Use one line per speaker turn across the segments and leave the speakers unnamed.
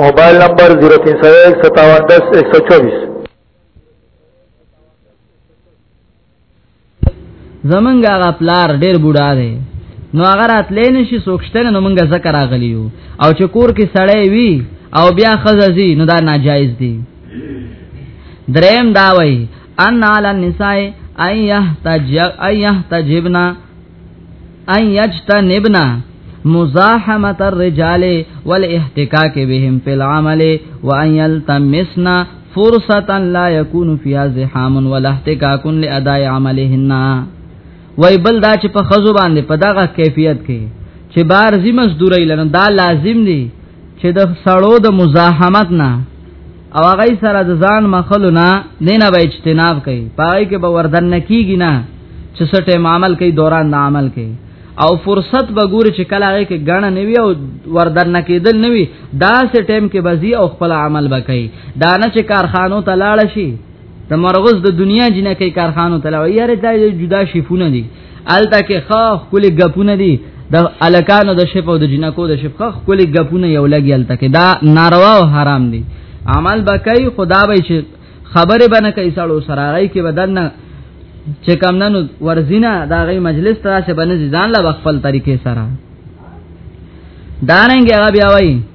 موبایل نمبر 03015710124
زمنګ هغه پلار ډیر بوډا دی نو هغه راتلې نشي سوکشتنه نو مونږه ذکر اغلیو او چې کور کې سړی وي او بیا خززي نو دا ناجایز دی دریم دا وای ان علی النساء ایه تجب ایه تجبنا ان یجتنبنا مزاحمت الرجال والاحتکاک بهم فی العمل وان یلتمسنا فرصتا لا یکون فیها زحام ولا احتکاک لاداء عملهن وای بل دا چې په خزو باندې په دغه کیفیت کې چې بار زی مزدوري لنه دا لازم دی چې د سړو د مزاحمت نه او هغه سره د ځان مخلو نه نه نه به اجتناب کوي پای کې به وردن نه کیږي نه چې سټه عمل کوي دوران د عمل کوي او فرصت به ګوري چې کله هغه کې غاڼه نوي او وردن نه کېدل نوي دا سه ټیم کې بزي او خپل عمل وکړي دا نه چې کارخانو ته لاړ شي د مرغز د دنیا جنہ کې کارخانو ته لاړ یاره دا جدا شیفونه دي الته کې خا خولي غپونه دي د الکانو د شپ او د جنکو د شپ خا خولي غپونه یو لګي الته کې دا ناروا او حرام دي عمل بکای خدا به چې خبره بنه کوي سړو سره راي کې بدن نه چې کم نن ورزینا دا غي مجلس ته چې بنځي ځان لا خپل طریقې سره دارنګ هغه بیا وایي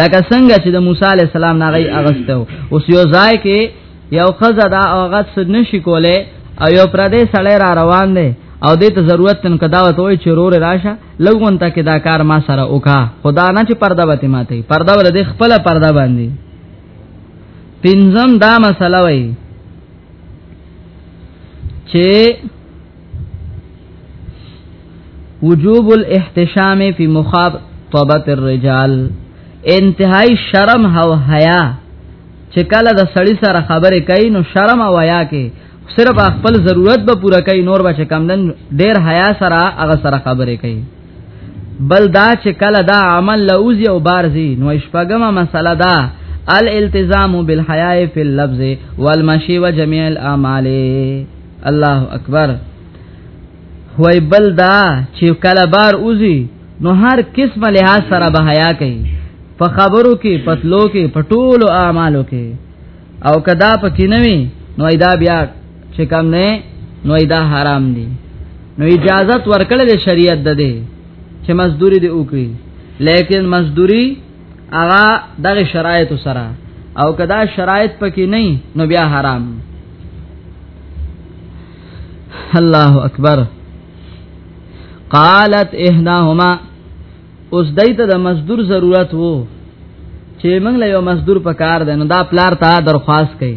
لکه څنګه چې د موسی علی السلام نه غي اغستو اوس یو ځای کې یو خزه دا اوغه څه نشي کوله او یو پر دې سړی را روان دی او دې ته ضرورت تن کدا وته وي چې رور راشه لګون ته کې دا کار ما سره وکا خدا نه چې پرده وته ماته پرده ور دې خپل پرده باندې پینځم دا مسله وای چې وجوب الاحتشام فی مخاطبه الرجال انتهای شرم او حیا چې کله د سړی سره خبرې کوي نو شرم او حیا کې صرف خپل ضرورت به پوره کوي نور به چې کم دن ډیر حیا سره هغه سره خبرې کوي بل دا چې کله دا عمل لوزي او بارزي نو شپګمه مسله دا الالتزام بالحیاء فی اللفظ والمشی وجميع الاعمال الله اکبر وای بل دا چې کله بار اوزي نو هر قسمه له سره به حیا کوي په خبرو کې پتلو کې پټولو اعمالو کې او کدا پکې نه وي نو ایدا بیا چې کم نه نو ایدا حرام دي نو اجازت ورکړل شریعت ده دي چې مزدوري دی وکړي لیکن مزدوري اغا دغه شرایط سره او کدا شرایط پکې نه نو بیا حرام الله اکبر قالت احداهما اوس دایته د مزدور ضرورت وو چې موږ له یو مزدور په کار ده نو دا پلار ته درخواست کړي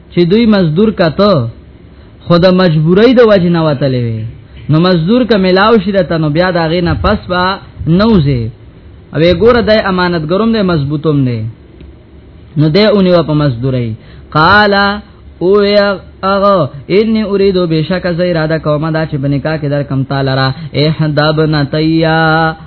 چې دوی مزدور کته خود مجبورۍ د وجه نه وتلې وي نو مزدور ک ملاو شي دته نو بیا دا غي نه پس با نوځي او ګوره د امانتګروم د مضبوطوم نه نو د اونې په مزدوري قال او یا اغه انی اریدو بشک زیراده کومه دا چې بنکا کې در کم تعالی را احداب نتیا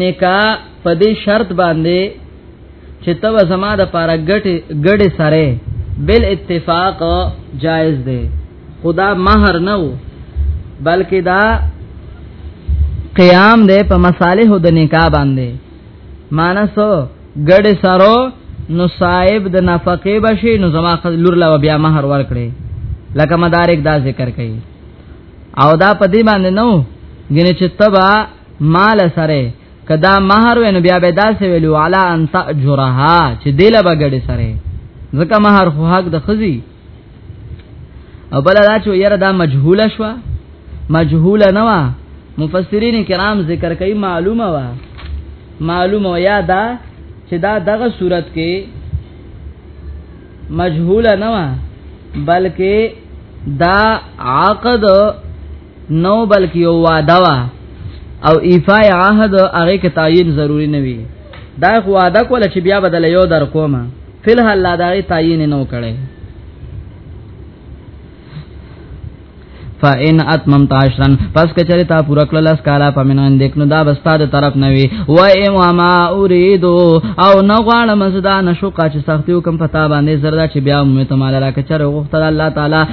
نکاح په دې شرط باندې چې تب زما د پاره ګټه ګډه سره بل اتفاق جائز دی خدا مہر نه وو بلکې دا قیام دی په مصالح د نکاح باندې مانسو ګډه سره نو صاحب د نفقه بشي نو زما لور لا بیا مہر ورکړي لکه مدارک دا ذکر کړي او دا په دې باندې نو ګنې چې تبا مال سره کدا مہر ونه بیا به داسې ویلو علا ان تاجرها چې دله بغړې سره ځکه مہر خو حق د خزي او بل دا چې یره دا مجهوله شو مجهوله نه وا مفسرین کرام ذکر کوي معلومه وا معلومه یا دا چې دا دغه صورت کې مجهوله نه وا بلکې دا عقد نو بلکې یو وعده وا او ایفای عهد هغه کې تعین ضروری نه وي دا خو وعده کوله چې بیا بدل یو در کومه فلحال لا دا تعین نه وکړي فإن اتممت عشرا پس کچری تا پورا کړل اس کالا پمنان دیکنو دا بستا د طرف نه وی و ایم ما اريد او نه غواړم زدا نشو کا چې سختیو کم پتا باندې زردا چې بیا مې ته مال را کچره غوښتل الله تعالی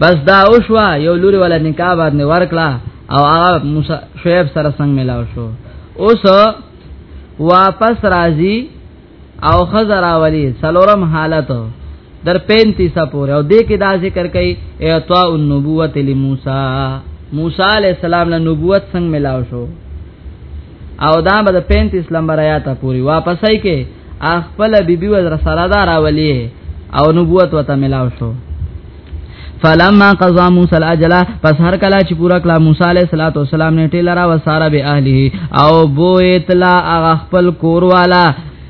بس دا اوشوا یو لوري ولا نکاح باندې ورکړه او هغه موسی شعیب سره څنګه ملاو شو اوس واپس راځي او خزر اولی سلورم حالت در 35 پورې او دې کې دا ذکر کوي اعطاء النبوت لموسی موسی علی السلام له نبوت څنګه ملاو شو او دا به 35 نمبر آیات پوری واپسای کې خپل بیبي وزر سره دا راولي او نبوت وته ملاو شو فلما قضا موسی الاجل پس هر کله چې پورا کلا موسی علیہ الصلوۃ والسلام نه ټیلرا وساره به اهله او بو اتلا اغه خپل کور والا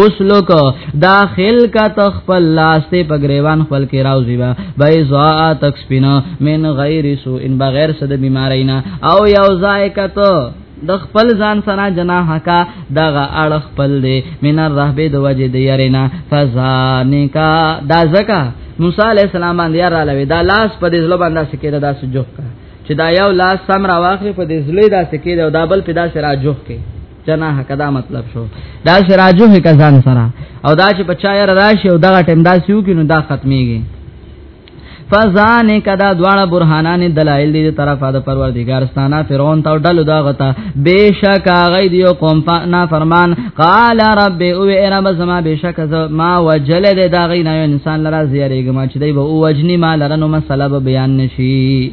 اوس لوک داخل کا تخپل لاسته په گریوان خپل کې راوځي با بيزا تک سپینا من غیر سو ان بغیر صد بیمارینا او یو ځای کته د خپل ځان سره جناح کا دغه اړ خپل دی من الرهبه د وجه دی یرینا فزانکا دا زکا موسی علی السلام باندې را لوي دا لاس په دې زلو باندې سکیره دا سجوک کا چې دا یو لاس سم را واخلي په دې زلې دا سکیره او دا بل په دا سره جوخ کې جنا کدا مطلب شو دا سراجو هک ځان سره او دا چې بچا یې راشي او دا ټیم دا سیو کینو دا ختميږي فزان کدا دواړه برهانان دلایل دي طرفه د پروردگار ستانه فرعون ته ډلو دا غتا بشک غي دی قوم فنا فرمان قال رب او رب زما بشک ما وجل د دا غي نه انسان لرا زیریګم چې دی به او وجنی ما لرنو مسله بیان نشي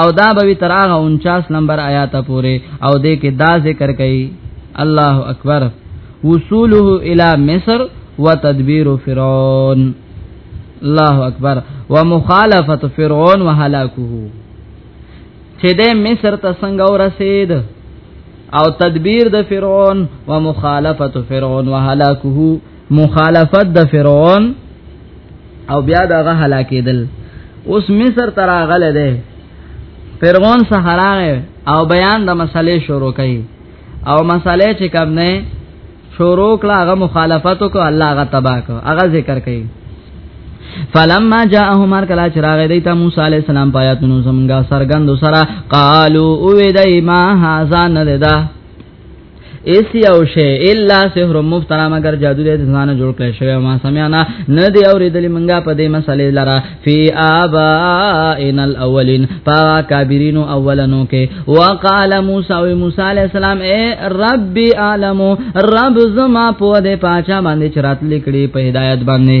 او دا به تر هغه 49 نمبر آیات پورې او دې کې دا ذکر کړي الله اکبر وصوله الى مصر وتدبير فرعون الله اکبر ومخالفه فرعون وهلاكه چې د مصر ته څنګه ورسید او تدبیر د فرعون ومخالفه فرعون وهلاكه مخالفت د فرعون او بیا دغه هلاکیدل اوس مصر تراغله ده فرعون سهراغه او بیان د مسلې شروع کړي او مسلې چې کوم نه شروع کړه هغه مخالفت کو الله هغه تبا کو هغه ذکر کړي فلما جاءهم هر کلا چراغ دی ته موسی علی السلام پایاتونو زمونږه سرګند سره قالو او وی دای ما هاذا نه ده ایسی او شی الا سحر مفترا مگر جادو دې ځان جوړ کړی شوی ما سمعنا نه دی اوریدلې منګه په دې مسلې لرا فی ابائن الاولین پا کابرینو اولنو کې وقال موسی او موسی علی السلام اے ربی عالم رب زما په دې پاچا باندې چرات لیکړي په هدایت باندې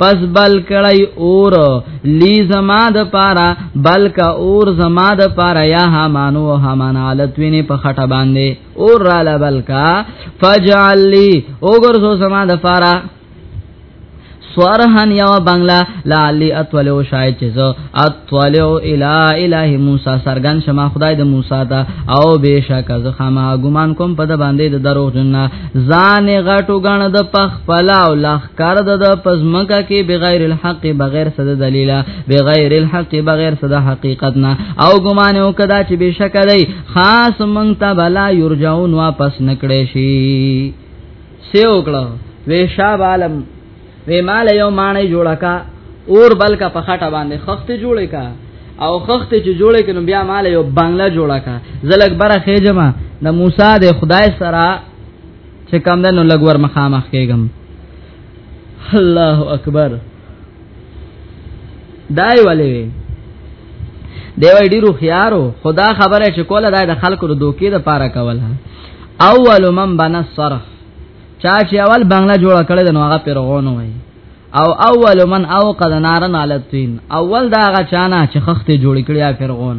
پس بل کړی اور لی زما د پارا بل کا اور زما د پارا یا حمانو حمان حالتوین په خټه باندې اور را لبل کا فجعل لی اوګرزو زما د پارا سوارهن یو بنگلا لعلی اطلعو شاید چې زه اطلعو الی اله موسی سرګن شما خدای د موسی ته او بهشک زه خما ګمان کوم په د باندې د دروغ جن ځان غټو غن د پخ پلاو لخ کار د د پزمکا کې بغیر الحق بغیر صد دلیل بغیر الحق بغیر صد حقیقت نه او ګمان او کدا چې بشک دی خاص مونږ ته بلا یرجون واپس نکړې شي سی وکړه وې شاب عالم وې مال یو مانې جوړه کا اور بل کا پخټه باندې خخت جوړه کا او خخت چې جوړه کینو بیا مال یو بنگلا جوړه کا زلک بره خېجما د موسی د خدای سره چې کم ده نو لګ ور مخامخ کېږم الله اکبر دای ولې وی دی وای ډیرو خيارو خدا خبره چې کوله دای د خلکو د دوکې د پاره کوله اول من بنا صرف چا چې اول بنگله جوړه کړې د نو هغه پیرغون وای او اول من اوقد نارن علتین اول دا هغه چانه چې خخته جوړ کړی یا پیرغون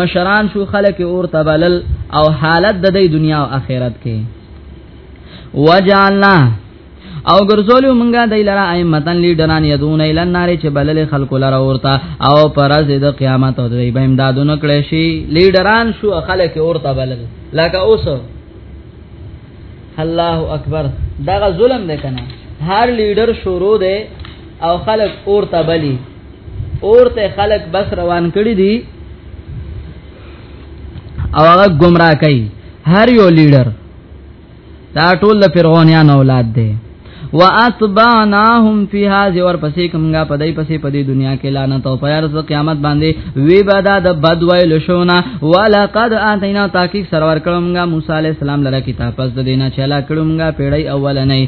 مشران شو خلق اور تبلل او حالت د دې دنیا او آخرت کې وجعلنا او ګرځول مونږه د لرا ائمتن لیډران یدون ال النار چې بلل خلق لرا ورته او پرز د قیامت او دوی به امدادونه کړی شي لیډران شو خلک ورته بلل لکه اوس الله اکبر دا ظلم دی کنه هر لیډر شروع دی او خلک ورته بلی اورته خلق بس روان کړی دي او هغه گمراه کوي هر یو لیډر دا ټول د فرعونانو اولاد دی واتبعناهم فی هذه ور پسې کومګه پدای پسې پدې دنیا کې لعنت او پیار ز قیامت باندې وی بدا د بد ویل شونا ولقد اتینا تحقیق سرور کړمګه موسی علی السلام لره کتاب پس د دینه چلا کړمګه پیړی اولنې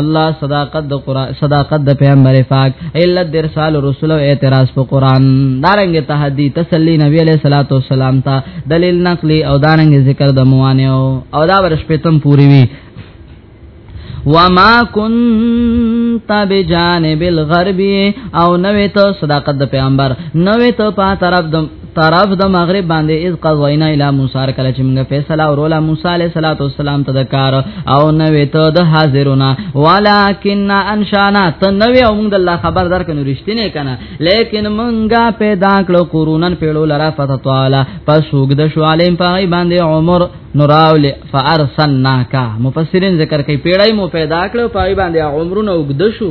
الله صداقت د قران صداقت د پیغمبر پاک الا درسال رسول او اعتراض په قران دارنګ تهدی تسلی نبی علیہ الصلوۃ والسلام ته دلیل نقلی او دارنګ ذکر د موانع او دا ورش پتم پوری وی وما كنت بجانب الغربي او نوې ته صداقت د پیغمبر نوې ته په طرف د طرف د مغرب باندې اذ قضینا الی موسی کله چې موږ فیصله ورولا موسی علیه صلوات والسلام ته د کار او نو ته د حاضرونه ولکن انشانا ته نو او موږ الله خبر درکنو رښتینه کنه لیکن موږ پیدا کړو قرونن پیړو لرا فتح تعالی پس وګد شو علیم پای باندې عمر نوراول فارسلناک مفسرین ذکر کوي پیړای مو پیدا کړو پای باندې عمرونه وګد شو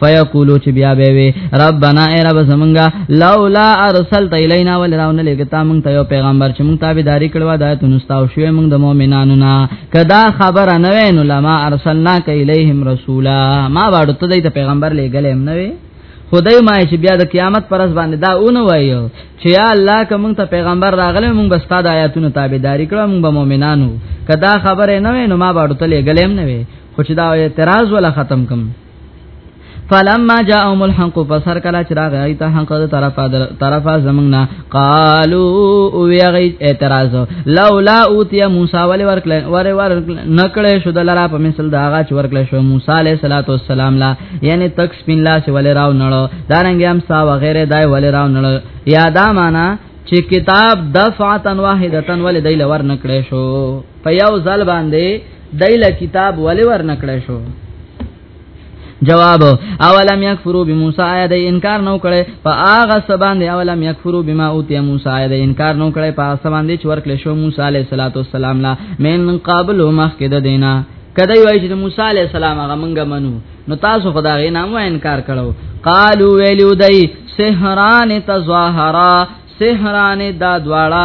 فیقولو چې بیا به وي ربنا ای رب زمونږه لولا ارسلت الینا ولراون لګتا مونږ ته یو پیغمبر چې مونږ تابعداري کړو دا ته نستاو شوې مونږ د مؤمنانو نه کدا خبره نه وین لما ارسلنا کایلیهم رسولا ما باندې ته د پیغمبر لګلې هم نه وي خدای ما چې بیا د قیامت پر ځ باندې دا اون وایو چې یا الله کوم ته پیغمبر راغله مونږ بس تا د آیاتونو تابعداري کړو مونږ به مؤمنانو کدا خبره نه وین ما باندې ته لګلې هم نه وي خو چې دا اعتراض ولا ختم کم فلما جاءهم الحق فسر کلا چراغ ایت حق طرفا طرفا زمنا قالو وی غی اعتراض لولا اوتی موسی ول ورکل ور ور نکړې شو دلرا په مثل دا غا چ ورکل شو موسی علیہ الصلوۃ والسلام لا یعنی تک سپین لا سی ول راو نړو دارنګ هم سا وغیرہ دای ول راو نړو یادا معنا چې کتاب دفعتن واحدتن ول دی لور نکړې شو په یو ځل باندې دایله کتاب ولې ورنکړې شو جواب اولم یکفروا بموسی آیا د انکار نو کړي په هغه سبان دی اولم یکفروا بما اوتی موسی آیا د انکار نو کړي په هغه سبان دی چې ورکړل شو موسی علیه الصلاۃ والسلام لا من قبل مخکې د دینه کدی وای چې موسی علی السلام هغه مونږه منو نو تاسو خدای نامو انکار کړو قالو ویلو دای سحران تظاهرا سحران دا دواړه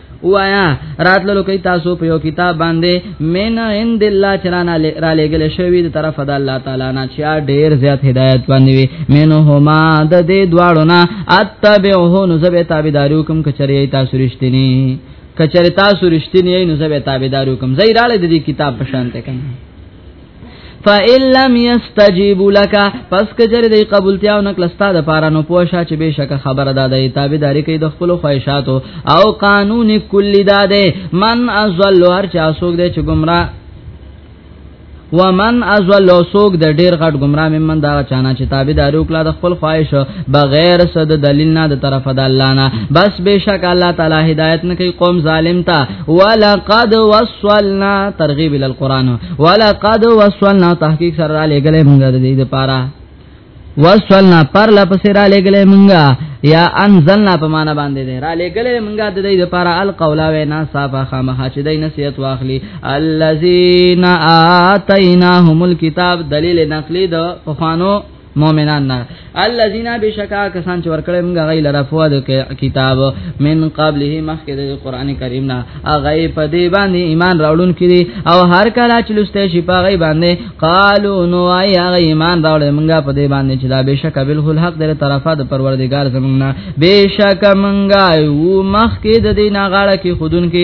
وایا راتللو کوي تاسو په یو کتاب باندې مین عند الله چرانا را لګل شوی د طرف د الله تعالی نه چې ډیر زیات هدایت باندې وي مینو هما د دې دواړو نه اتبعه نو زبې تابعداري کوم کچري تاسو رښتینی کچري تاسو رښتینی نو زبې تابعداري کوم زې رااله د دې کتاب په شان ته کنه فَإِن لَّمْ يَسْتَجِيبُوا لَكَ پس کجر دی قبولتیا او نکل ستا د پاره نو پوښا چې بشک خبره ده د تابعداري کوي د خپل خواهشاتو او قانون کلی ده من ازل هر چا سوګ دی چې گمراه ومن ازل لو سوق د ډیر غټ گمراه ممن دا چانا چې تابعداري وکړه د خپل خواهش بغیر صد دلیل نه د طرف د الله نه بس بشک الله تعالی هدایت نه کوي قوم ظالم ته ولقد وصلنا ترغیب ال القران ولقد وصلنا تحقیق سره لګلې مونږ د دې لپاره وصلنا پر لپسې را لګلې مونږ یا انزلنا په معنا باندې دی را لګلې مونږه د دې لپاره القولا وینا صافه خامه چې دای نصیحت واخلي الذين اتيناهم الكتاب دلیل نقلی د پخوانو مؤمنان نه الذين بشکا کسان چې ورکړې موږ غي لره فواد کتاب من قبله مخکې د قران کریم نه هغه په دې باندې ایمان راوړون کړي او هر کله چې لسته شي په غي باندې قالو نو اي هغه ایمان راوړې موږ په دې باندې چې دا بشکا بالکل حق در طرفه د پروردگار زمونږ نه بشکا موږ یو مخکې د دې نه غاړه کې خودون کې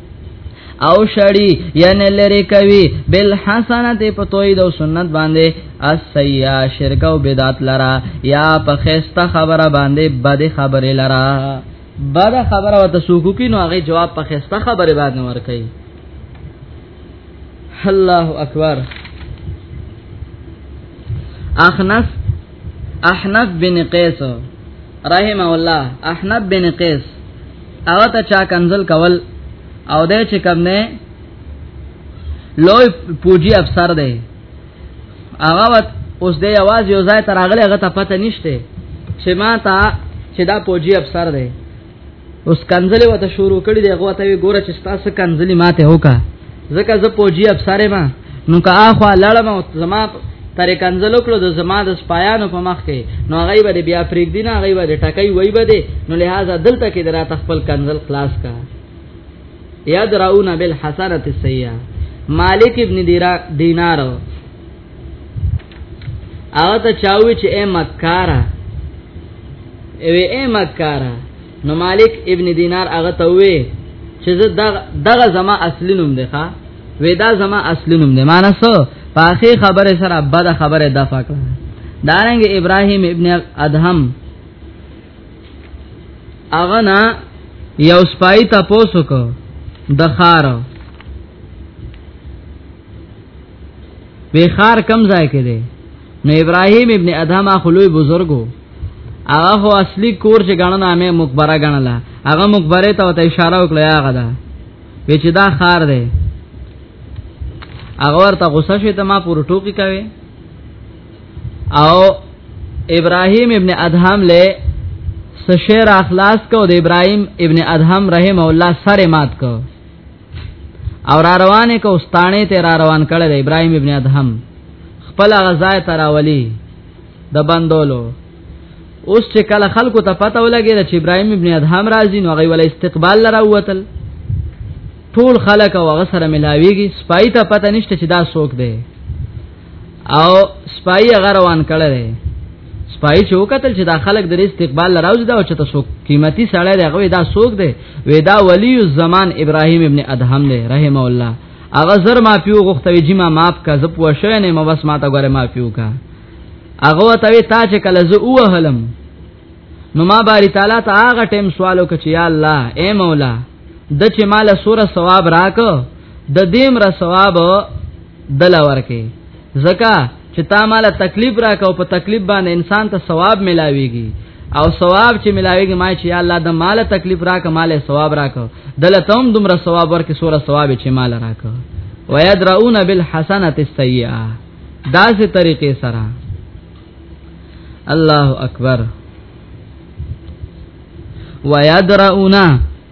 او شړی یعنی لری کوي بل حسنات په توحید او سنت باندې اسیا شرک او بدعت لرا یا په خسته خبره باندې بد خبره لرا بد خبره وته سوکو کینو هغه جواب په خسته خبره باندې ور کوي الله اکبر اخنس احنف بن قیس رحم الله احنب بن قیس او ته چا کنزل کول او د چې کم نه لوی پوجي افسر دی هغه وت اوس دی आवाज یو ځای تر اغله هغه ته پته نشته چې ما ته چې دا پوجي افسر دی اوس کنځلې وته شروع کړي دی غوته وی ګوره چې تاسو کنځلې ماته وکا زکه ز پوجي افسره ما نو کا اخوا لړم او زما تر کنځلو کړو د زما د سپایانو په مخ کې نو هغه به بیا فریک دینه هغه به ټکای وای به دی نو لہذا دلته کې درا تخپل کنځل خلاص کا یاد راونا بالحسنات السیئه مالک ابن دینار هغه ته چاوي چې اے مکارا اوی اے مکارا نو مالک ابن دینار هغه ته وې چې دغه زما اصلي نوم دی ښا وې دا زما اصلي نوم دی معنی سو پاخي خبره سره بد خبره د فقره دارنګ ابراهيم ابن ادهم هغه نه یو سپای تاسو کو د خارو وی خار کم ځای کې دی نو ابراهيم ابن ادهم خلوی بزرګو هغه خو اصلي کور چې غنه نامه مقبره غنله هغه مقبره ته ته اشاره وکړه هغه دا وی چې دا خار دی هغه ورته غوسه شوی ته ما پور ټوکی کوي او ابراهيم ابن ادهم له سشیر اخلاص کو د ابراهيم ابن ادهم رحم الله سره مات کو او را روانه کوستانه ته را روان کړه د ابراهيم ابن ادهم خپل غزا تراولي د بندولو اوس چې کله خلکو ته پته ولګی چې ابراهيم ابن ادهم راځي نو غي ول استقبال لره وتل ټول خلک او غسر ملاويږي سپای ته پته نشته چې دا څوک دی او سپای هغه روان کړل سپای چې وکتل چې دا خلک د استقبال لراوځي دا چې تاسو قیمتي سړی دی هغه دا سوق دی وې دا ولی الزمان ابراهیم ابن ادهم دی رحم الله هغه زر ما پیو غختوي چې ما معاف کا ز پوه شوی نه ما بس ما ته غره ما پیو کا هغه ته تا چې کله زه اوهلم نو ما باری تعالی ته هغه ټیم سوالو کچ یا الله اے مولا د چې مال سوره ثواب راک د دیم را ثواب دلا ورکه زکا چې تا مال تکلیف راکاو په تکلیف باندې انسان ته ثواب ملاويږي او ثواب چې ملاويږي ما چې یا الله د مال تکلیف راک مال ثواب راک دله تم دومره ثواب ورکې سوره ثواب چې مال راک ويدرؤون بالحسنه السيئه داسې طریقې سره الله اکبر ويدرؤون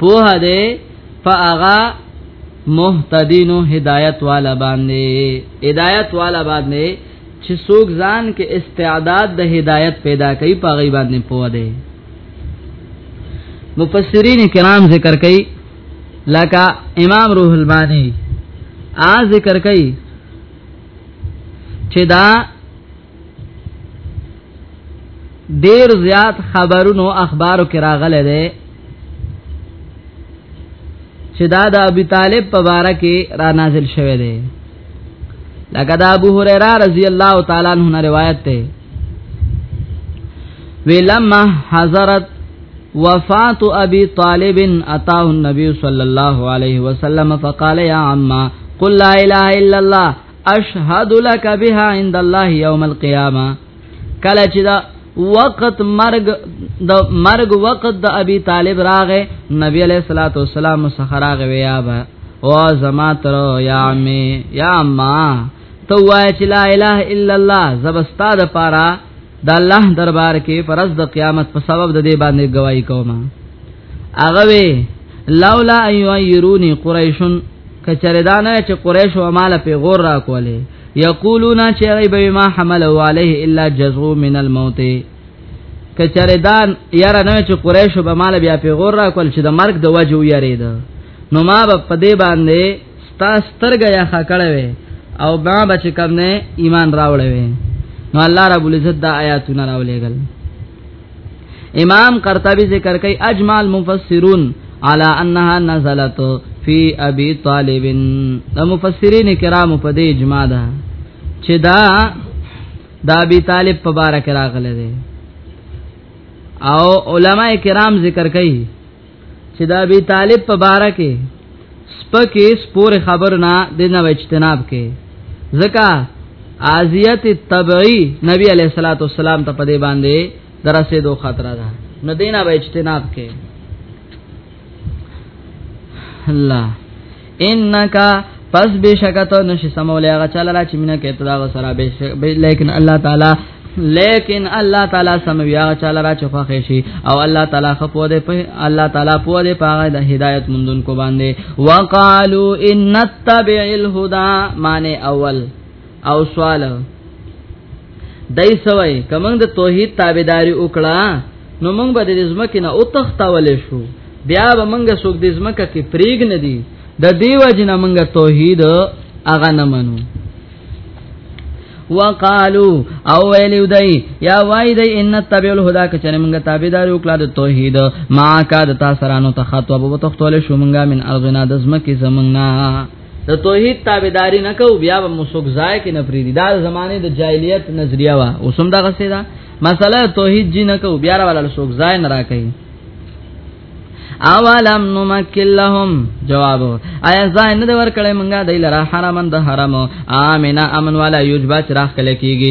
پوه دې فاغا مهتدینو هدایت والا باندې هدایت والا باندې چې څوک ځان کې استعداد د هدایت پیدا کوي په غي باندې پوه دی مفسرین کرام ذکر کوي لکه امام روح المانی آ ذکر کوي چې دا ډیر زیات خبرونو اخبارو کې راغله ده چې دا د ابي طالب په باره کې را نازل شوه دی لکه دا ابو هريره رضی الله تعالی عنہ روایت ده ولما حضرت وفات ابي طالب اتاه النبي صلى الله عليه وسلم فقال يا عمّا قل لا اله الا الله اشهد لك بها عند الله يوم القيامه کله چې دا وقت مرګ د مرګ وقت د ابي طالب راغې نبي عليه الصلاه والسلام سره راغې ويا با او زما تر يا امي يا ما تو وای چې لا اله الا الله زبستا د پاره د الله دربار کې فرض د قیامت په سبب د دې باندې گواہی کوم هغه وی لولا ایرونی قریشن کچریدانه چې قریش او مال په غور را کوله یقولون چې غیب ما حمل علیه الا جزو من الموت کچریدان یاره نه چې قریش به مال بیا په غور را کول چې د مرګ د وجه یریده نو ما په دې باندې تا سترګه یا خکړه وي او ما بچ کم نه ایمان راوړې وي نو الله رب العزت دا آیاتونه راولېګل امام قرطبي ذکر کوي اجماع المفسرون على انها نزلت في ابي طالب دا مفسرین کرام په دې اجماع ده چې دا دا ابي طالب په بار کې راغله ده او علما کرام ذکر کوي چې دا ابي طالب په باره کې سپکه سپور خبر نه د نو اجتناب کې زکا ازیت طبعی نبی علیہ الصلوۃ والسلام ته پدې باندې درسه دو خطر ده نو دینه به اجتناب کې الله انک پس بشکته نشي سمولې هغه چاله را چې مینه کوي ته دا سره به لیکن الله تعالی لیکن الله تعالی سمویا چاله را چخه خشي او الله تعالی خپو دې په الله تعالی په دې پاغه د هدایت مندون کو باندې وقالو ان نتبع الهدى معنی اول او سوال دای سوای کمنګ د توحید تابعداري وکړه نو موږ به د زمکه نه او تختول شو بیا به موږ سوګ د زمکه کې پریګ نه دی د دیو جن موږ توحید اغه نه منو وقالو او ویلو دای یا وای دای ان تبع الهدى کچره موږ تابعدار او کلا د توحید ما کا د تاسو رانو تخاطب وبو تختول شو موږ من ارزنا د زمکه زمنګنا د توحید تابعداري نه کو بیا به مسوک ځای کې نه پریدي دا زمانه د جاهلیت نظریه وا اوسم دغه څه ده مسله توحید جی نه کو بیا را ولل سوک ځای نه راکې اولم نمکل لهم جواب آیا ځای نه ور کړې مونږه دای لره حرمن د حرم امنا امن والا یوجبا چراغ کله کیږي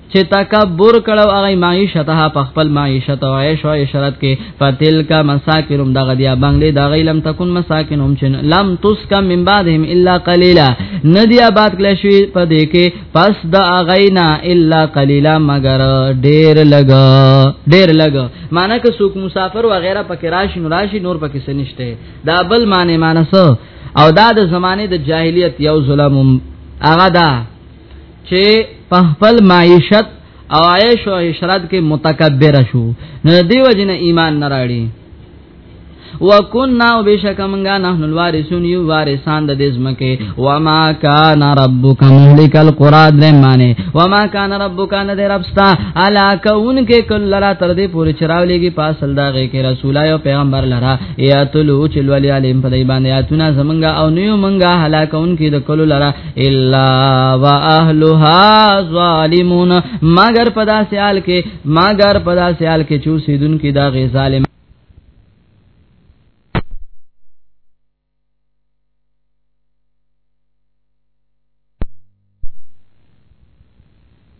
چې تکبر کړو هغه معیشت ها په خپل معیشت او عیش او عشرت کې فتلک مساکنم دغه دی بنگلې دغه لم تکون مساکنم چې لم تسک من بعدهم الا قليلا ندی آباد کله شوی په دې کې پس د اغینا الا قليلا مگر ډېر لګ ډېر لګ معنی که څوک مسافر و غیره پکې راشي نو راشي نور پکې سنشته دا بل معنی معنی او دا د زمانه د جاهلیت یو ظلم هغه دا چې په خپل معیشت او عیش او عشرت کې متکبر شو نو دیو جن ایمان نه راړي وکنا وبشک منغا نحن الوارثون یو وارثان د دې زمکه وما کان ربک مهلک القرى درمانه وما کان ربک ان د ربستا الا کون کې کل لرا تر دې پوری چراولېږي پاسل داغه کې رسول او پیغمبر لرا یا تلو چلولی علیم په دې باندې اتونه زمنګا او نیو منګا هلاکون کې د کل لرا الا واهلها ظالمون مگر پدا سیال کې مگر پدا سیال کې چو سیدون کې دا غي ظالم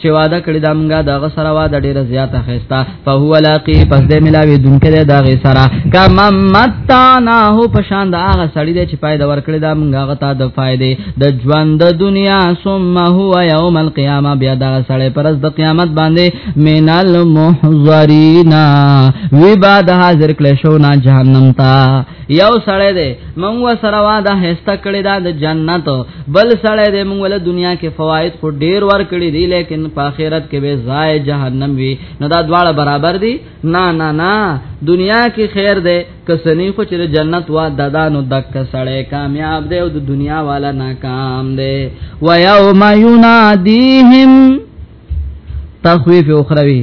چې وعده کړی دا مونږه دا غسر وعده ډیره زیاته خستا فهو لاقی پس دې ملاوي دونکو دې دا غسرا کما متانا هو پشان دا هغه سړی دې چې پای دا ور کړی دا مونږه غتا د فائدې د ژوند د دنیا ثم هو یوم القیامه بیا دا سړی پرز د قیامت باندې مینال محذرینا وی بعد حاضر کله شو نا جهنم تا یو سړی دې مونږه سره وعده خستا کړی دا د جنت بل سړی د موږ له دنیا کې فواید خو ډیر ور کړی دی لیکن په آخرت کې به ځای جهنم وي نو دا دواړه برابر دي نه نه نه دنیا کې خیر دی کسنی خو چې جنت وا ددانو دک سړی کامیاب دی او د دنیا والا ناکام دی و یوم ینادیهم تخویف اخروی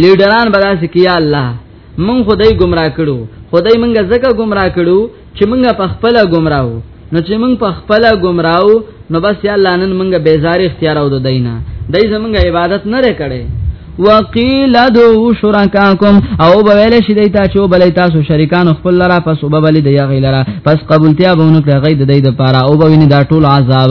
لیډران بدا سکی یا الله مونږ خدای گمراه کړو خدای مونږ زکه گمراه کړو چې مونږ په خپل گمراهو نو چې مونږ په خپل گمراهو نو بس یا الله نن مونږ بیزار اختیار او د دینه دای زمونږ عبادت نه کړي وقیل دو شرکاکم او بویل شي دی تا چې بلې تاسو شریکان خپل لرا پس وببل دی غیلرا پس قبولتیا بونکړه غید دی د پاره او بوینه دا ټول عذاب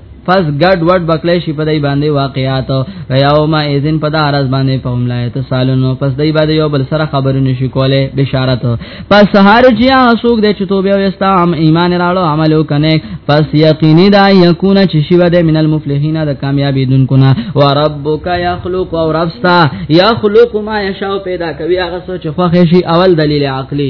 پس ګډ وډ بکلی شي په دای باندې واقعات یوم اذن په دار از باندې په ملایت سالونو پس دای باندې یو بل سره خبرو نشي کوله بشارت پس سحر چې اسوک د چتوبه وستا عام ایمان راړو عملو کنه پس یقیني دا یکون چې شی وده من المفلحین د کامیابی دن کنا و ربک یخلق او ربستا یخلق ما یشاء پیدا کوي هغه سوچ خو شي اول دلیل عقلی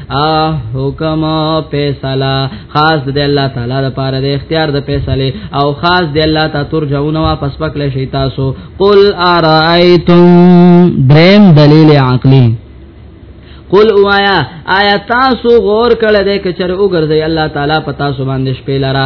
اه حکم فیصله خاص دی الله تعالی د پاره د اختیار د فیصله او خاص دی الله ته ترجعون واپس پکله شي تاسو قل ارایتم دریم دلیل عقلی قل اوایا آیا تاسو غور کړه دې کچر وګرځي الله تعالی پتا سو باندې شپې لرا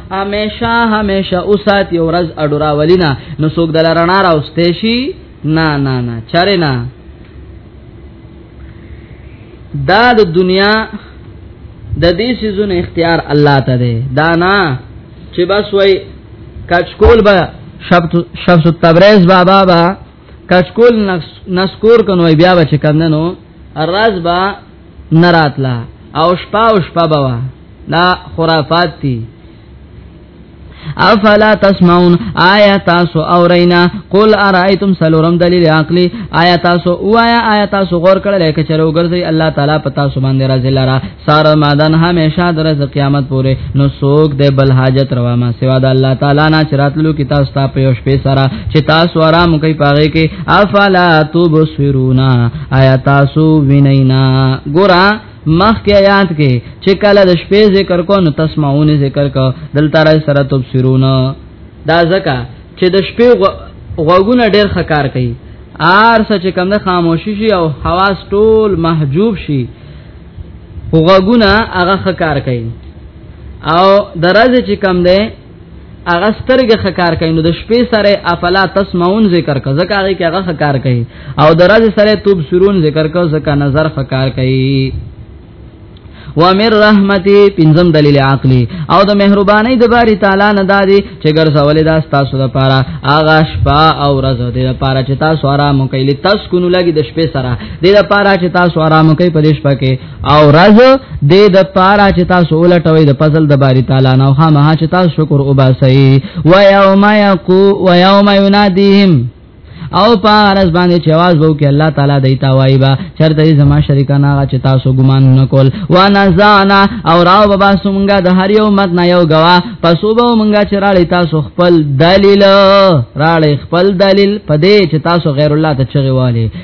همیشه همیشه اوسات یو ورځ اډورا ولینا نو څوک دل رڼا راوستې شي نه نه نه چاره نه دا د دنیا د دې سيزونو اختیار الله ته دی دا نه چې بس وای کچکول به شفت شفت تبریز بابا با کچکول نسکور کنو بیا به چې کندنو راز با نراتلا او شپه او شپه بوا دا خرافات دي افلا تسمعون آیا تاسو اورینا قل ارایتم سلورم دلیل عقلی آیا تاسو وایا آیا تاسو غور کړل کې چرو ګرځي الله تعالی پتا سو باندې راځي لرا سار مادن همیشه درز قیامت پورې نو سوک د بل حاجت روا ما سوا د الله تعالی نه چراتلو کې تاسو ته په یوش په سره چې تاسو آرام کوي پاره کې افلا تبصرونا آیا تاسو وینینا ګورا مخ کې آیات کې چې کله د شپې ذکر کو نو تسمعون ذکر کو دلته را سره تبصرون دا ځکه چې د شپې غوګونه ډېر خکار کوي آر سچ کم د خاموشي شي او حواس ټول محجوب شي غوګونه هغه خکار کوي او درځ چې کم ده هغه سترګه خکار کوي نو د شپې سره افلا تسمعون ذکر کا زکه هغه کې هغه خکار کوي او درځ سره توب سرون ذکر کا زکه نظر خکار کوي وامر رحمتي پنځم دلیل عقلی او د مهرباني د باری تعالی نه دادي چې ګرځول دا تاسو د پاره اغه شپه او ورځ دې د پاره چې تاسو آرام کوي تاسو کو لګي د شپې سره دې د پاره چې تاسو آرام کوي په دې شپه کې او راز دې د پارا چې تاسو ولټوي د فضل د باری تعالی نو خامہ چې تاسو شکر وباسي و یوم یقو و یوم ینادیهم او پارس باندې چې आवाज وو کې الله تعالی دای تا وای با چرته زما شریکان هغه چې تاسو ګمان نکول وانا زانا او راو بابا سمګه د هر یو مت نه یو غوا پسو به مونږه چې راړی تاسو خپل دلیل راړی خپل دلیل پدې چې تاسو غیر الله ته چغي والی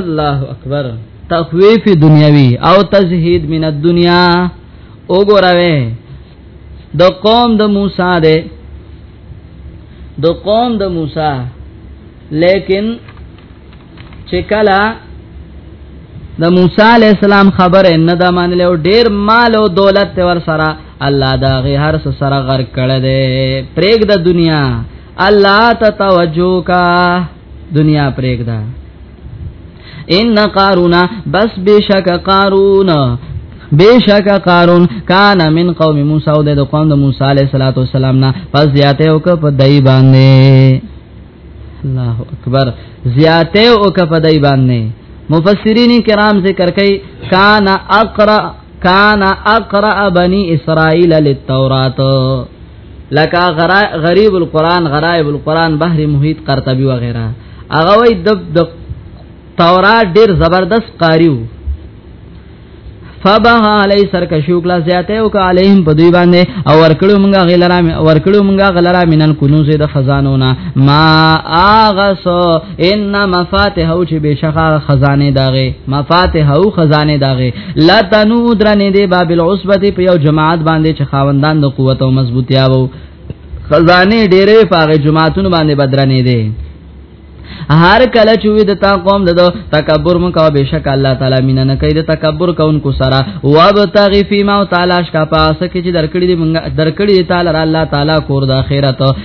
الله اکبر تخویف دنیاوی او تزهید من الدنیا وګوراوي د قوم د موسی ده د قوم د موسی لیکن چې کله د موسی علی السلام خبره نه د منل او ډیر مال او دولت ور سره الله دا غي هر سره غر کړه دې پرېګ د دنیا الله ته توجه کا دنیا پرېږده ان قارون بس بشک قارون بیشک قارون کان من قوم موسی او د قوم د موسی علیه الصلاۃ والسلام نه پس زیاته او ک په دای باندې الله اکبر زیاته او ک په دای باندې مفسرین کرام ذکر کوي کان اقرا کان اقرا بنی اسرائیل للتورات لکه غریب القرآن غرائب القرآن بحر محیط قرطبی وغیرہ هغه وای د تورات ډیر زبردست قاریو فبها علی سرکشو کلا زیاته او علیهم په دوی باندې او ورکړو مونږه غلرا ورکړو مونږه غلرا مینن کنوز د خزانونه ما اغه ان مفاتيح او چې بشخه خزانه داغه مفاتيح او خزانه داغه لا تنو درنه دی باب العصبه په یو جماعت باندې چې خاوندان د قوت او مضبوطیا وو خزانه ډېرې پاغه جماعتونو باندې بدرنه دی هر کله چې وي د تا قوم د تکبر مکو بشک الله تعالی مینا نه کوي د تکبر کوونکو سره وابتغي فيما تعالی شکا پاس کې چې درکړي دي مونږ درکړي دي تعالی الله تعالی کور د اخرت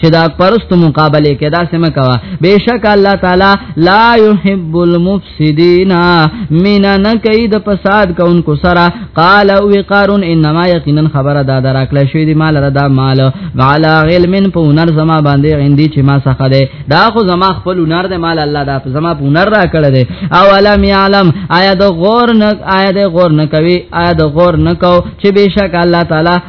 چې دا پرست مقابله کې دا سم کوا بهشک الله تعالی لا يحب المفسدين من نه کید فساد کوونکو سره قال او قارون انما یقینا خبر دا دراکله شوی دی مال را دا مال على علم په هنر زما باندې غندي چې ما څخه ده دا خو زما خپل هنر ده مال الله دا زما په هنر را کړ ده او علم يعلم آیا د غور نه آیا د غور نه کوي آیا د غور نه کو چې بهشک الله تعالی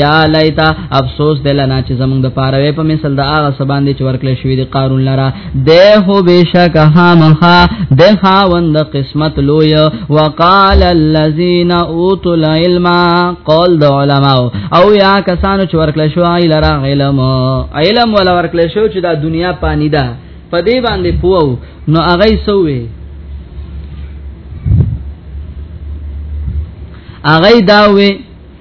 یا لیتا افسوس دلنا چې زمونږ د پاره وې په مثال د هغه سبان دي چې ورکلې شوې دي قارون لرا ده هو بشک هامخا ده خاوند قسمت لوی وقال الذين اوتوا العلم قول د علماء او یا کسانو چې ورکلې شو لرا علم علم ولا ورکلې شو چې دا دنیا پانی ده په دې باندې پوو نو هغه سوې هغه دا وې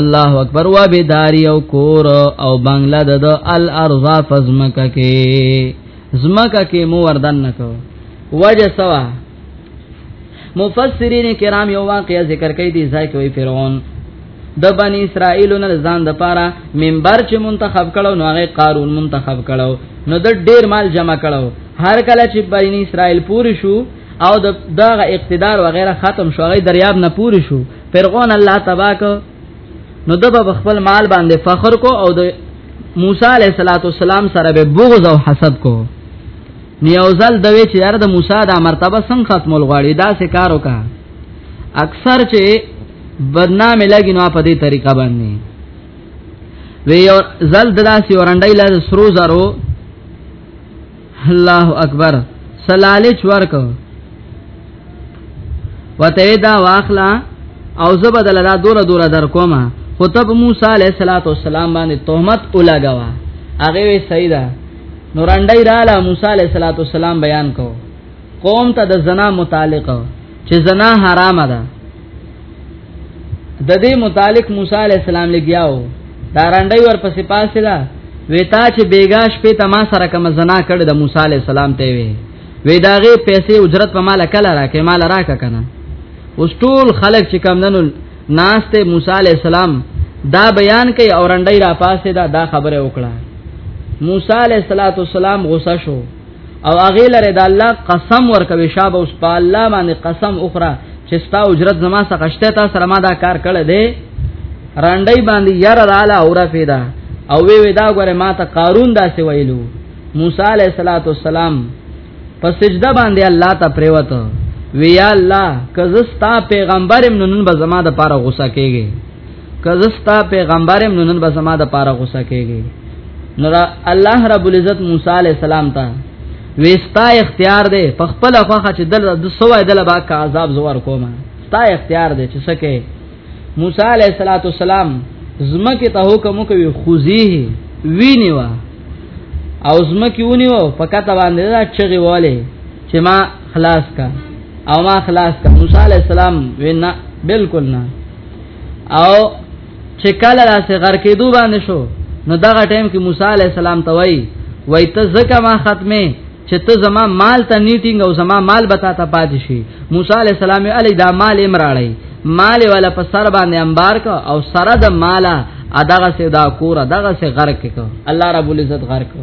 الله اکبر و به داری او کور او بنگلا د الارض فزمکه کې زمکه کې مو وردن نکو وجه سوا مفسرین کرام یو واقعیا ذکر کوي دی ځای کوي فرعون د بنی اسرائیل نه ځان د پاره منبر چې منتخب کړو نو هغه قارون منتخب کړو نو د ډیر مال جمع کړو هر کله چې بنی اسرائیل پوری شو او د دغه اقتدار وغیرہ ختم شو هغه دریاب نه پوری شو فرعون الله تباک نو دبا بخبل مال باندې فخر کو او د موسی علیہ الصلوۃ والسلام سره به بغض او حسد کو نیوزل دوی چې یار د موسی د مرتبه څنګه ختمول غواړي دا سه کار وکا اکثر چې بدنام لګي نو په دې طریقه باندې وی زل دلاسي ورندای لا سرو زرو الله اکبر سلالچ ورکو وته دا واخلا او زبدل دا دوره دوره در کومه خطب موسی علیہ الصلات والسلام باندې تهمت ولګوا هغه وی سیدا نورانډی رااله موسی علیہ الصلات والسلام بیان کو قوم ته د زنا متعلق چې زنا حرام ده د دې متعلق موسی علی السلام لګیاو دا رانډي ور پسې پاسه ده ویتا چې بیګاش په تما سره کوم زنا کړ د موسی علی السلام ته وی وی داغه پیسې اجرت په مال کله راکې مال راکا کنه اوس ټول خلک چې کم نن ناس ته موسی علی السلام دا بیان کوي اورنډي را پاسه دا دا خبره وکړه موسی علیہ الصلوۃ والسلام غوسه شو او هغه لره د الله قسم ورکوي شابه اوس په الله باندې قسم اخرى چې ستا اجرت زما څخه شته تا سره ما دا کار کړی دی رانډي باندې یار رااله اورا پیدا او وی ودا غره ما ته قارون داسې ویلو موسی علیہ الصلوۃ والسلام په سجده باندې الله ته پریوت وی یا الله کزستا پیغمبر نن به زما د پاره غوسه کیږي کزستا پیغمبرم نو نن به زما د پاره غوسه کیږي نو الله رب العزت موسی علی السلام ته وستا اختیار دی په خپل خوخه چې دل د سوای دل با کا عذاب زوار کومه ستا اختیار دی چې سکه موسی علی صلوات والسلام زمکه ته حکم کوي خوزیه وینیوا او زمکه ونیو فقط باندې دا چغي واله چې ما خلاص کا او ما خلاص کا موسی علی السلام وینا بالکل نه او چې کله را صغر کېدو باندې شو نو دغه ټیم کې موسی علی السلام ته وای وای ته زکه ما ختمه چې ته زما مال ته نیټینګ او زما مال به تا ته پاتې شي موسی علی السلام علی دا مال امراړی مال ولا په سر باندې انبار کو او سره د مالا اداغه سه دا کور اداغه سه غرق کو الله رب العزت غرق کو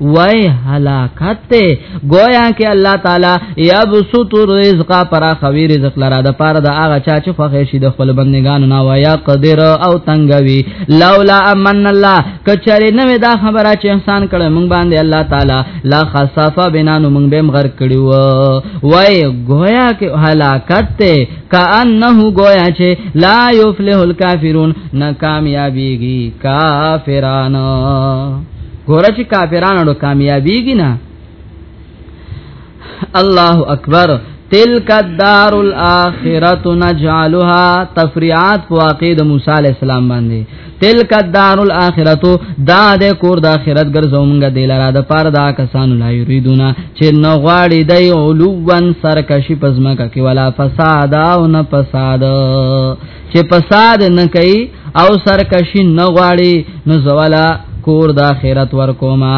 وای هلاکت ته گویا کې الله تعالی یا بسط رزق پر خوی رزق لرا د پاره د هغه چا چې خوښ شي د خپل بندگانو نه ویا قدر او تنگوي لولا امن الله کچره نه دا خبره چې احسان کړي مونږ باندې الله تعالی لا خصافه بنا نو مونږ به مغر کړیو وای گویا کې هلاکت ته کانه گویا چې لا یفلح الکافرون ناکامیابیږي کافرانو ګوره چې کافرانو کامیابیږي نه الله اکبر تلک الدار الاخرت نجعلها تفریعات په واقع د موسی علی السلام باندې تلک الدار الاخرت دا د کور د اخرت ګرځومګه د لاره د پاره دا کسان لا یریدونه چې نو غواړي د علوان سرکشي پزما کا کې ولا فساد او نه فساد چې فساد نه کوي او سرکشي نه غواړي نو زوالا کور د اخرت ورکوما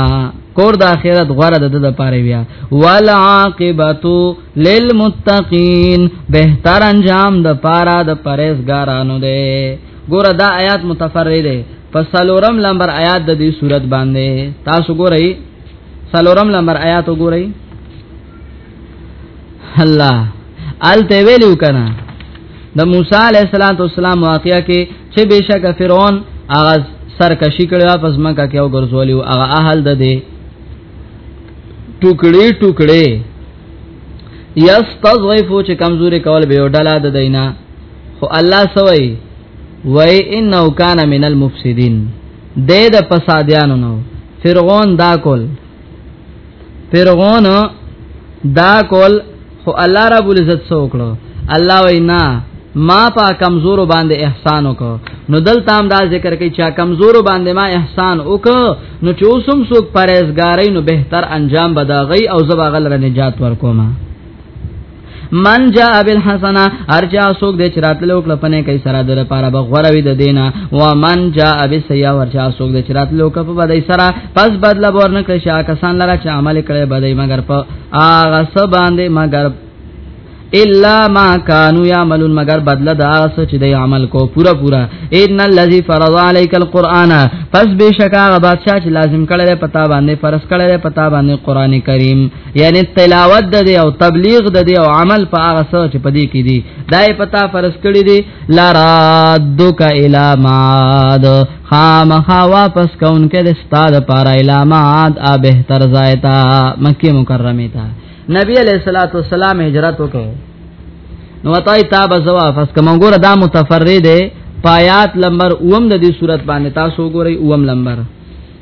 کور د اخرت غره د د پاره بیا وال عاقبتو للمتقین بهتر انجام د پاره د پرهیزګارانو دی ګور دا آیات متفرد دی فسلورم لمبر آیات د دې صورت باندې تاسو ګورئ سلورم لمبر آیات وګورئ الله الته ویلو کنه د موسی علیه السلام واقعیا کې چې بشک فرعون هغه سرکشي کړو پس مکه کې او ګرځولیو هغه اهل ده دي ټوکړي ټوکړي یستضعف چې کمزوري کول به ډلا ده دینا خو الله سوي وای انه کان من المفسدين د د فسادیانو نو فرعون دا کول فرعون دا کول خو الله رب العزت سو کړو الله وینا ما په کمزور باندې احسان وکړو نو دلته هم دا ذکر کوي چې کمزور باندې ما احسان وکړو نو چې اوسم څوک پرهیزګارای نو بهتر انجام بداغي او زبا غل نجات ورکوما من جاء بالحسنه ارجا سوق د چرات لوک لپنه کای سره د لپاره بغور وی د دینا و من جاء بالسیا ورجا سوق د چرات لوک په بدای سره پس بدل ورن کړ شا کسان لره چې عمل کړي بدای مگر په اغه سب باندې مگر الا ما كانوا يعملون مگر بدل دا اس چې د عمل کو پورا پورا ان الذي فرض عليك القران پس بشکا بادشاہ چې لازم کړل پتا باندې فرض کړل پتا باندې قران کریم یعنی تلاوت د دی او تبلیغ د دی او عمل په هغه څه چې پدې کې دي دای پتا فرض کړی دی لرادک الی ماد خامخا واپس کون کې د استاد پارا الی ماد ا بهتر زایتا مکه مکرمه تا نبی علیہ الصلوۃ والسلام هجرت وکړو نو وتای تاب زوا فس کوم ګور دا متفرد پایات لمبر اوم د دې صورت باندې تاسو ګورئ اوم لمبر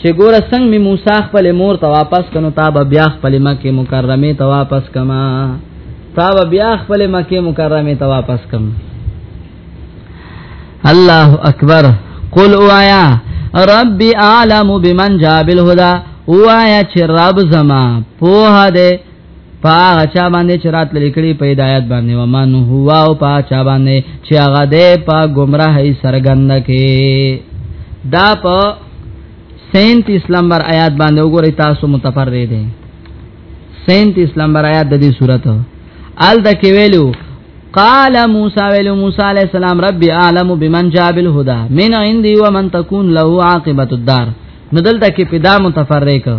چې ګوره څنګه می موسی خپل مور ته واپس کنو تا به بیا خپل مکه مکرمه ته واپس کما تا به بیا خپل مکه مکرمه ته واپس کم الله اکبر قل اوایا ربي اعلم بمن جاء بالهدى اوایا چې رب زما په هده پاغه چا باندې چې رات لیکړي په ہدایت باندې و من هو او پا چا باندې چې هغه دې په گمراهي سرګند کې دا په 37 نمبر آیات باندې وګورئ تاسو متفرې دي 37 نمبر آیات د دې سورته ال د کې ویلو قال موسی ویلو موسی علی السلام ربي اعلم بمن جاء بالهدى من عندي ومن تكون له عاقبه الدار ندل د کې پیدا متفرې کړ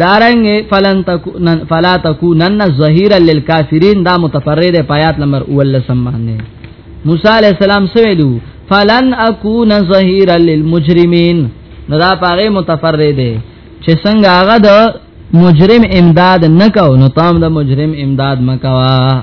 دارنګ فلن تکون فلا تکونن ظهیرا للکافرین دا متفرد پیات نمبر 19 باندې موسی علی السلام سویلو فلن اكون ظهيرا للمجرمين نو دا پاره متفرد دی چې څنګه هغه د مجرم امداد نکاو نو تام د مجرم امداد مکوا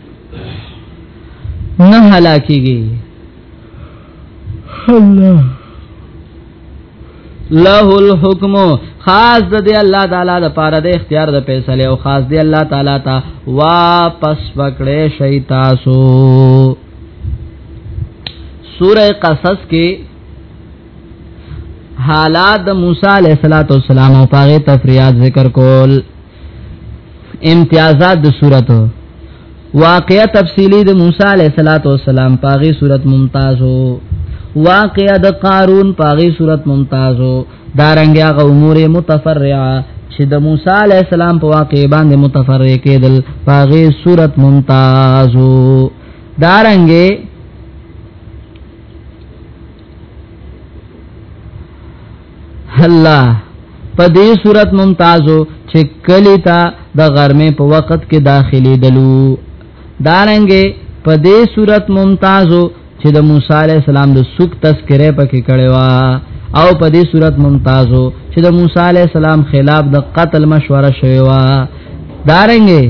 نه هلاکیږي الله له الحكم خاص د دی الله تعالی د پاره د اختیار د فیصله او خاص دی الله تعالی ته واپس پکړې شي تاسو سوره قصص کې حالات موسی علیہ الصلوۃ والسلام او پاره تفریاد ذکر کول امتیازات د صورت واقعا تفصیلی د موسی علیہ الصلوۃ والسلام پاغي صورت ممتازو واقعا د قارون پاغي صورت ممتازو دارنګ هغه امور متفرعه چې د موسی علیہ السلام په واقع باندې متفرع کېدل پاغي صورت ممتازو دارنګ الله په دې صورت ممتازو چې کلی تا د غرمې په وخت کې داخلي دلو دارنګې په دې صورت ممتازو چې د موسی عليه السلام د سوق تذکره پکې کړي وا او په دې صورت ممتازو چې د موسی عليه السلام خلاف د قتل مشوره شوی وا دارنګې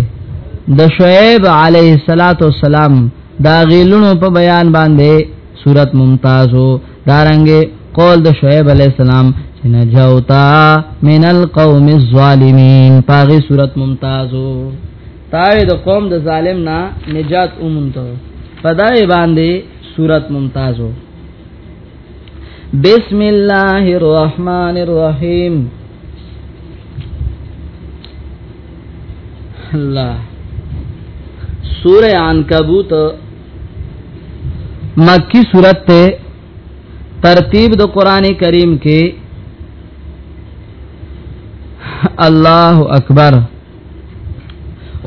د شعیب علیه السلام دا غیلونو په بیان باندې صورت ممتازو دارنګه قول د شعیب علی السلام چې نجوتا من القوم الظالمین پاغي صورت ممتازو تاوی د قوم د ظالم نه نجات اومنته پدای باندې صورت ممتازو بسم الله الرحمن الرحیم الله سوره عنکبوت مکی صورت ته ترتیب د قران کریم کې الله اکبر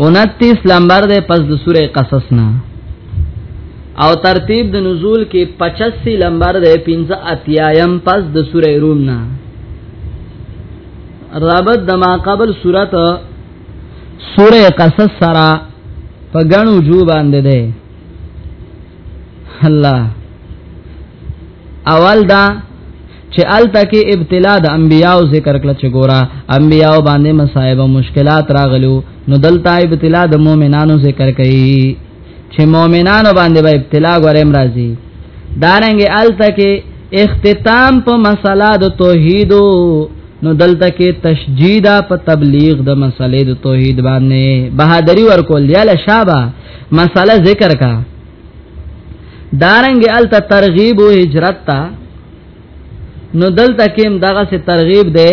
29 لمبر ده پس د سوره قصص نه او ترتیب د نزول کې 85 لمبر ده 15 اتیایم پس د سوره روم نه رابط د ما قبل سورته سوره قصص سره په غنو جو باندې ده الله اول دا چې الته کې ابتلا د انبیاو ذکر کړ چې ګورا انبیاو باندې مصايب او مشکلات راغلو نو دلته ابتلا د مؤمنانو ذکر کړي چې مؤمنانو باندې به ابتلا غوړم راځي دارنګ الته کې اختتام په مسله د توحید نو دلته کې تشجید په تبلیغ د مسلې د توحید باندې بهادری ورکول یا لشابه مسله ذکر کا دارنګ الته ترغیب او هجرت تا نو دلته کې دغه سے ترغیب ده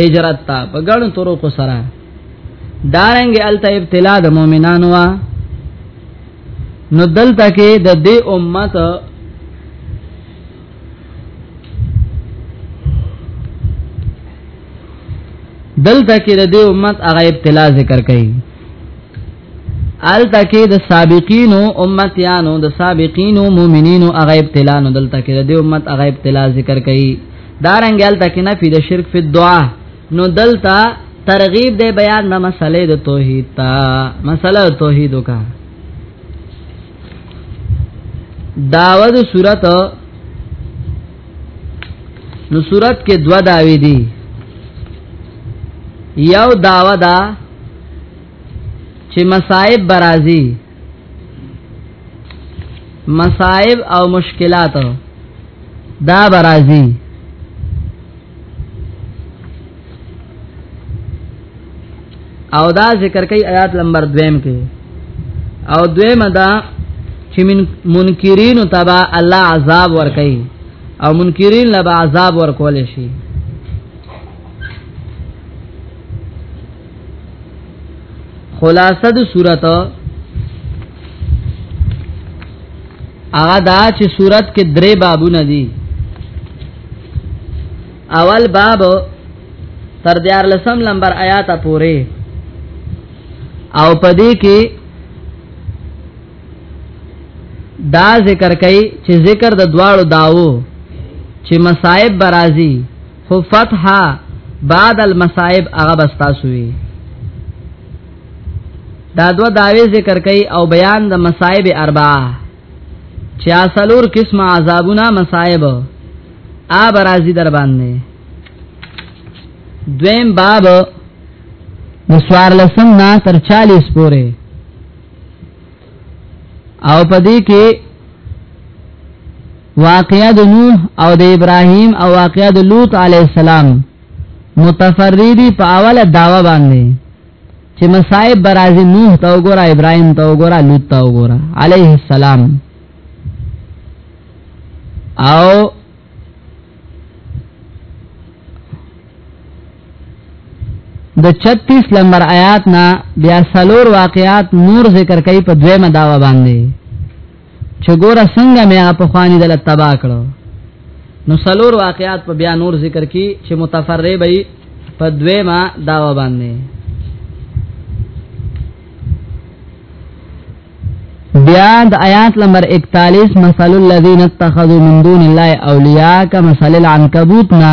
هجرت تا په ګڼ طرقو سره دارنګ الته ابتلا د مؤمنانو وا نو دلته کې د دې امت دلته کې د دې امت هغه ابتلا ذکر کړي آلته کې د سابقینو امتیانو د سابقینو مؤمنینو هغه ابتلا نو دلته کې د دې امت هغه ابتلا ذکر کړي دارنګ آلته کې نه فی د شرک فی دعا نو دلته ترغیب دے بیان د مسلې د توحید تا مسله توحید کا داوه د صورت نو صورت کې دوا داوی دي یو داوا دا چې مصائب برازي مصائب او مشکلات دا برازي او دا ذکر کوي آیات نمبر 2 کې او دویمه دا چې من منکرین تبا الله عذاب ور کوي او منکرین لبا عذاب ور کول شي خلاصه د صورت هغه دا چې صورت کې درې بابونه دي اول باب تر دیار لسم لمبر آیات پورې او پدې کې دا ذکر کوي چې ذکر د دواړو داوو چې مصائب برازي خو فتحه بعد المصائب هغه بستا سوی دا دو داوی ذکر کوي او بیان د مصائب اربعه چا سلور قسم عذابونه مصائب آ برازي در باندې دویم باب د سوار لسم نا تر 40 پورې او پدې کې واقعا د نوح او د ابراهیم او واقعا د لوط علی السلام متفردی په اوله داوا باندې چې مصائب برازي نوح ته وګوره ابراهيم ته وګوره لوط ته وګوره عليه السلام او د 36 نمبر آیات نا بیا سلور واقعات نور ذکر کوي په دویمه داوا باندې چې ګوره څنګه مې اپ خواني دل تبا کړو نو سلور واقعات په بیا نور ذکر کی چې متفرع به په دویما داوا باندې بیا د آیات نمبر 41 مثل الذين اتخذوا من دون الله اولیاء كمثل العنكبوت نا